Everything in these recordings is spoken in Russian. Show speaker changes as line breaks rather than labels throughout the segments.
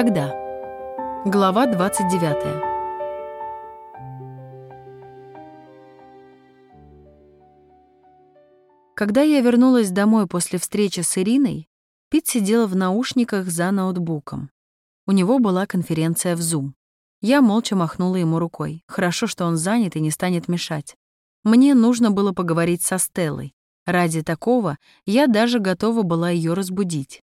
Тогда. Глава 29. Когда я вернулась домой после встречи с Ириной, Пит сидел в наушниках за ноутбуком. У него была конференция в Zoom. Я молча махнула ему рукой. Хорошо, что он занят и не станет мешать. Мне нужно было поговорить со Стеллой. Ради такого я даже готова была ее разбудить.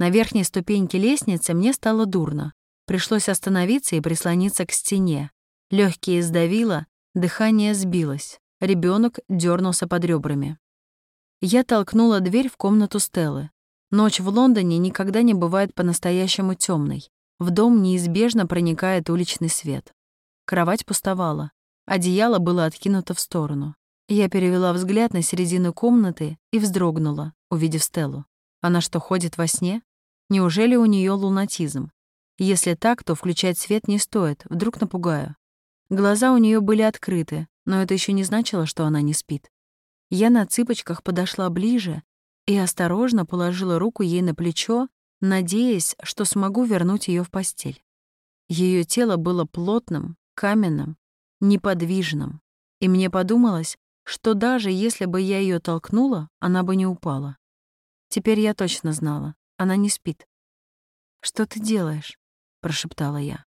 На верхней ступеньке лестницы мне стало дурно. Пришлось остановиться и прислониться к стене. Легкие сдавило, дыхание сбилось. Ребенок дернулся под ребрами. Я толкнула дверь в комнату Стеллы. Ночь в Лондоне никогда не бывает по-настоящему темной. В дом неизбежно проникает уличный свет. Кровать пустовала. Одеяло было откинуто в сторону. Я перевела взгляд на середину комнаты и вздрогнула, увидев Стеллу. Она что, ходит во сне? Неужели у нее лунатизм? Если так, то включать свет не стоит, вдруг напугаю. Глаза у нее были открыты, но это еще не значило, что она не спит. Я на цыпочках подошла ближе и осторожно положила руку ей на плечо, надеясь, что смогу вернуть ее в постель. Ее тело было плотным, каменным, неподвижным, и мне подумалось, что даже если бы я ее толкнула, она бы не упала. Теперь я точно знала, она не спит. «Что ты делаешь?» — прошептала я.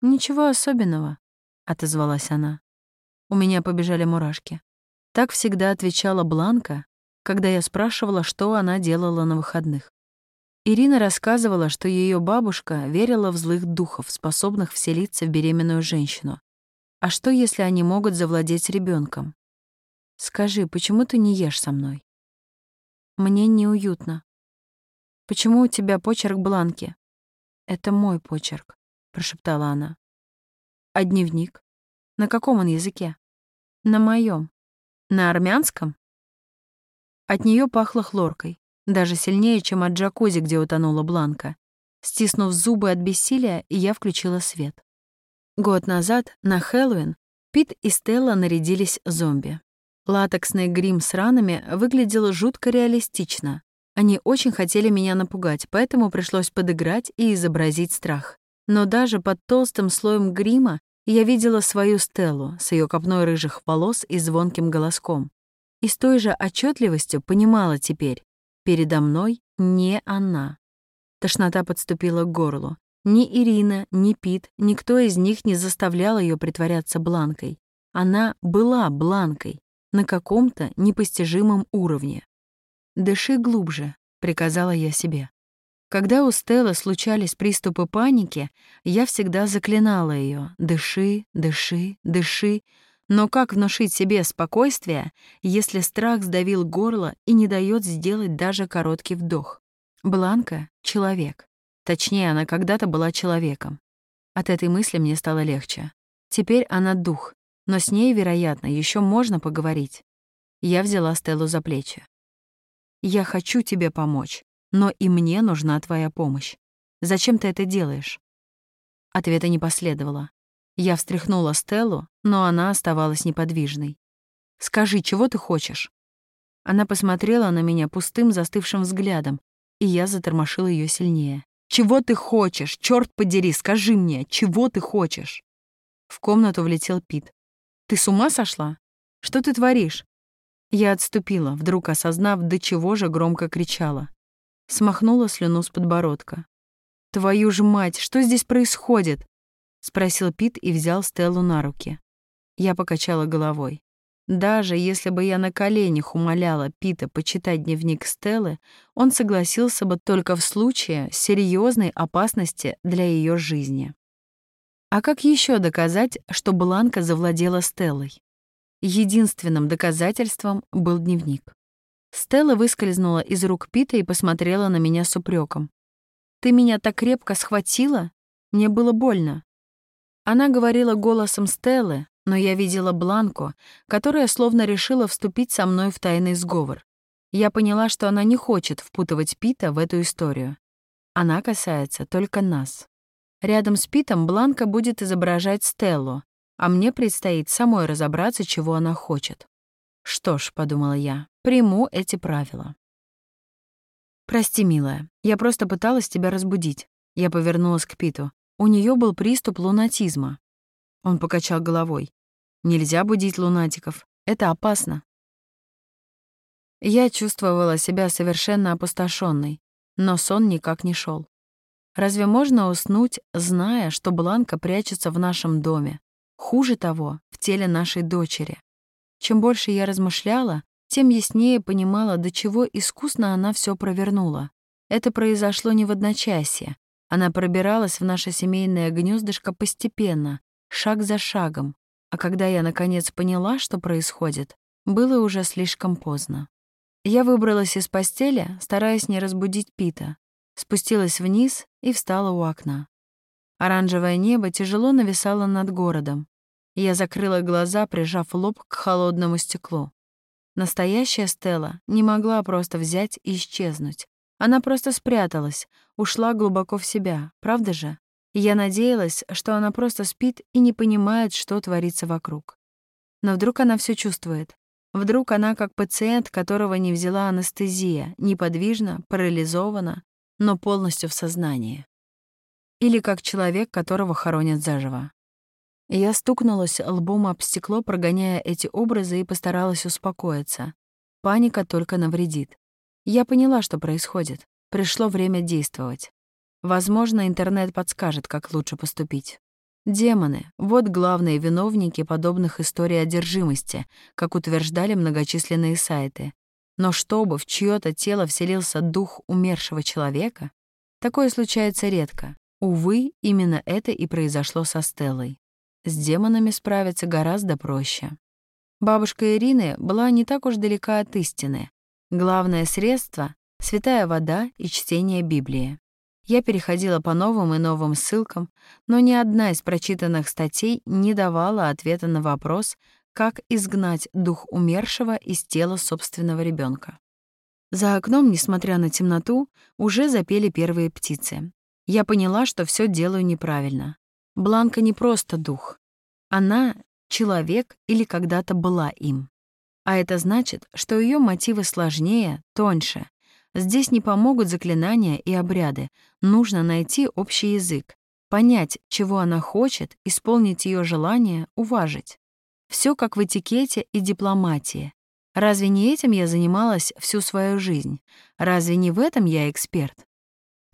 «Ничего особенного», — отозвалась она. У меня побежали мурашки. Так всегда отвечала Бланка, когда я спрашивала, что она делала на выходных. Ирина рассказывала, что ее бабушка верила в злых духов, способных вселиться в беременную женщину. А что, если они могут завладеть ребенком? Скажи, почему ты не ешь со мной? Мне неуютно. Почему у тебя почерк бланки? Это мой почерк, прошептала она. А дневник? На каком он языке? На моем. На армянском? От нее пахло хлоркой, даже сильнее, чем от джакузи, где утонула Бланка. Стиснув зубы от бессилия, я включила свет. Год назад, на Хэллоуин, Пит и Стелла нарядились зомби. Латексный грим с ранами выглядел жутко реалистично. Они очень хотели меня напугать, поэтому пришлось подыграть и изобразить страх. Но даже под толстым слоем грима я видела свою Стеллу с ее копной рыжих волос и звонким голоском. И с той же отчетливостью понимала теперь, передо мной не она. Тошнота подступила к горлу. Ни Ирина, ни Пит, никто из них не заставлял ее притворяться Бланкой. Она была Бланкой на каком-то непостижимом уровне. «Дыши глубже», — приказала я себе. Когда у Стеллы случались приступы паники, я всегда заклинала ее: «Дыши, дыши, дыши». Но как внушить себе спокойствие, если страх сдавил горло и не дает сделать даже короткий вдох? Бланка — человек. Точнее, она когда-то была человеком. От этой мысли мне стало легче. Теперь она дух, но с ней, вероятно, еще можно поговорить. Я взяла Стеллу за плечи. «Я хочу тебе помочь, но и мне нужна твоя помощь. Зачем ты это делаешь?» Ответа не последовало. Я встряхнула Стеллу, но она оставалась неподвижной. «Скажи, чего ты хочешь?» Она посмотрела на меня пустым застывшим взглядом, и я затормошила ее сильнее. «Чего ты хочешь? Черт подери, скажи мне, чего ты хочешь?» В комнату влетел Пит. Ты с ума сошла? Что ты творишь?» Я отступила, вдруг осознав, до чего же громко кричала. Смахнула слюну с подбородка. «Твою ж мать, что здесь происходит?» — спросил Пит и взял Стеллу на руки. Я покачала головой. Даже если бы я на коленях умоляла Пита почитать дневник Стеллы, он согласился бы только в случае серьезной опасности для ее жизни. А как еще доказать, что Бланка завладела Стеллой? Единственным доказательством был дневник. Стелла выскользнула из рук Пита и посмотрела на меня с упреком. «Ты меня так крепко схватила? Мне было больно». Она говорила голосом Стеллы, но я видела Бланку, которая словно решила вступить со мной в тайный сговор. Я поняла, что она не хочет впутывать Пита в эту историю. Она касается только нас. Рядом с Питом Бланка будет изображать Стеллу, а мне предстоит самой разобраться, чего она хочет. Что ж, подумала я, приму эти правила. Прости, милая, я просто пыталась тебя разбудить. Я повернулась к Питу. У нее был приступ лунатизма. Он покачал головой. Нельзя будить лунатиков. Это опасно. Я чувствовала себя совершенно опустошенной, но сон никак не шел. Разве можно уснуть, зная, что Бланка прячется в нашем доме? Хуже того, в теле нашей дочери. Чем больше я размышляла, тем яснее понимала, до чего искусно она все провернула. Это произошло не в одночасье. Она пробиралась в наше семейное гнездышко постепенно, шаг за шагом, а когда я наконец поняла, что происходит, было уже слишком поздно. Я выбралась из постели, стараясь не разбудить Пита, спустилась вниз и встала у окна. Оранжевое небо тяжело нависало над городом. Я закрыла глаза, прижав лоб к холодному стеклу. Настоящая Стелла не могла просто взять и исчезнуть. Она просто спряталась, ушла глубоко в себя, правда же? я надеялась, что она просто спит и не понимает, что творится вокруг. Но вдруг она все чувствует. Вдруг она как пациент, которого не взяла анестезия, неподвижна, парализована, но полностью в сознании. Или как человек, которого хоронят заживо. Я стукнулась лбом об стекло, прогоняя эти образы, и постаралась успокоиться. Паника только навредит. Я поняла, что происходит. Пришло время действовать. Возможно, интернет подскажет, как лучше поступить. Демоны — вот главные виновники подобных историй одержимости, как утверждали многочисленные сайты. Но чтобы в чьё-то тело вселился дух умершего человека, такое случается редко. Увы, именно это и произошло со Стеллой. С демонами справиться гораздо проще. Бабушка Ирины была не так уж далека от истины. Главное средство — святая вода и чтение Библии. Я переходила по новым и новым ссылкам, но ни одна из прочитанных статей не давала ответа на вопрос, как изгнать дух умершего из тела собственного ребенка. За окном, несмотря на темноту, уже запели первые птицы. Я поняла, что все делаю неправильно. Бланка не просто дух. Она — человек или когда-то была им. А это значит, что ее мотивы сложнее, тоньше, Здесь не помогут заклинания и обряды. Нужно найти общий язык, понять, чего она хочет, исполнить ее желание, уважить. Все как в этикете и дипломатии. Разве не этим я занималась всю свою жизнь? Разве не в этом я эксперт?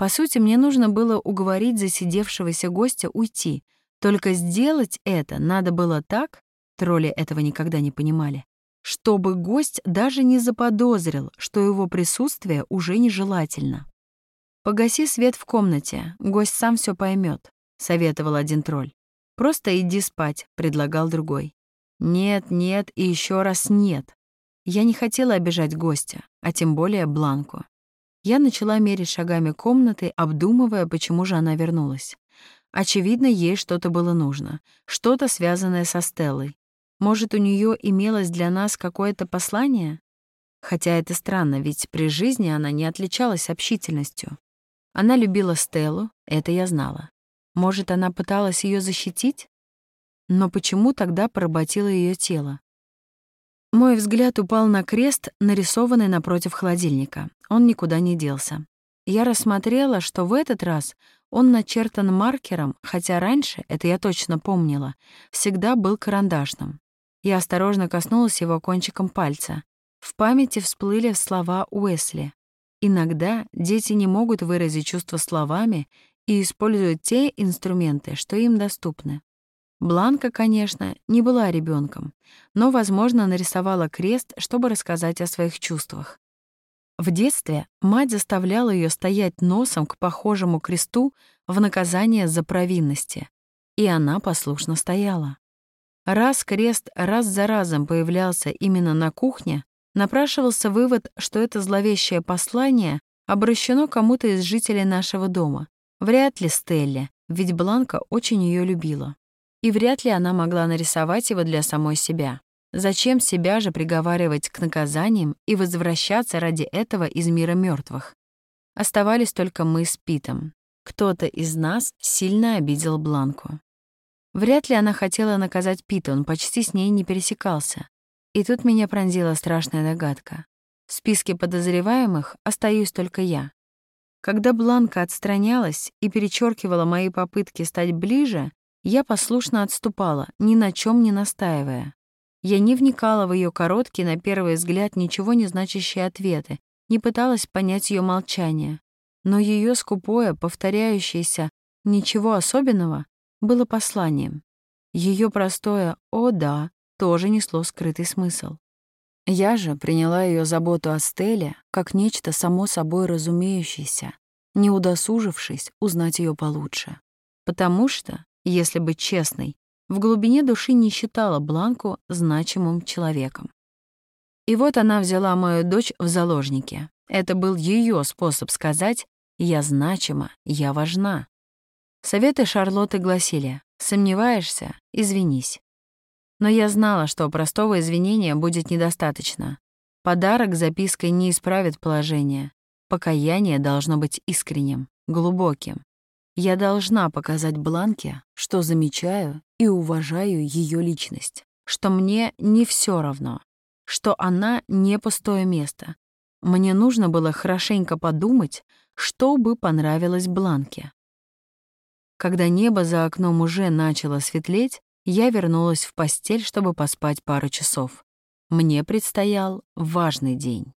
По сути, мне нужно было уговорить засидевшегося гостя уйти. Только сделать это надо было так, тролли этого никогда не понимали, чтобы гость даже не заподозрил, что его присутствие уже нежелательно. «Погаси свет в комнате, гость сам все поймет, советовал один тролль. «Просто иди спать», — предлагал другой. «Нет, нет и еще раз нет». Я не хотела обижать гостя, а тем более Бланку. Я начала мерить шагами комнаты, обдумывая, почему же она вернулась. Очевидно, ей что-то было нужно, что-то связанное со Стеллой. Может, у нее имелось для нас какое-то послание? Хотя это странно, ведь при жизни она не отличалась общительностью. Она любила Стеллу, это я знала. Может, она пыталась ее защитить? Но почему тогда поработила ее тело? Мой взгляд упал на крест, нарисованный напротив холодильника. Он никуда не делся. Я рассмотрела, что в этот раз он начертан маркером, хотя раньше, это я точно помнила, всегда был карандашным. Я осторожно коснулась его кончиком пальца. В памяти всплыли слова Уэсли. Иногда дети не могут выразить чувства словами и используют те инструменты, что им доступны. Бланка, конечно, не была ребенком, но, возможно, нарисовала крест, чтобы рассказать о своих чувствах. В детстве мать заставляла ее стоять носом к похожему кресту в наказание за провинности, и она послушно стояла. Раз крест раз за разом появлялся именно на кухне, напрашивался вывод, что это зловещее послание обращено кому-то из жителей нашего дома. Вряд ли Стелле, ведь Бланка очень ее любила. И вряд ли она могла нарисовать его для самой себя. Зачем себя же приговаривать к наказаниям и возвращаться ради этого из мира мертвых? Оставались только мы с Питом. Кто-то из нас сильно обидел Бланку. Вряд ли она хотела наказать Пита, он почти с ней не пересекался. И тут меня пронзила страшная догадка. В списке подозреваемых остаюсь только я. Когда Бланка отстранялась и перечеркивала мои попытки стать ближе, я послушно отступала, ни на чем не настаивая. Я не вникала в ее короткие, на первый взгляд, ничего не значащие ответы, не пыталась понять ее молчание. Но ее скупое, повторяющееся «ничего особенного» было посланием. Ее простое «о да» тоже несло скрытый смысл. Я же приняла ее заботу о Стелле как нечто само собой разумеющееся, не удосужившись узнать ее получше. Потому что, если быть честной, в глубине души не считала Бланку значимым человеком. И вот она взяла мою дочь в заложники. Это был ее способ сказать «я значима, я важна». Советы Шарлотты гласили «сомневаешься? Извинись». Но я знала, что простого извинения будет недостаточно. Подарок запиской не исправит положение. Покаяние должно быть искренним, глубоким. Я должна показать Бланке, что замечаю и уважаю ее личность, что мне не все равно, что она не пустое место. Мне нужно было хорошенько подумать, что бы понравилось Бланке. Когда небо за окном уже начало светлеть, я вернулась в постель, чтобы поспать пару часов. Мне предстоял важный день.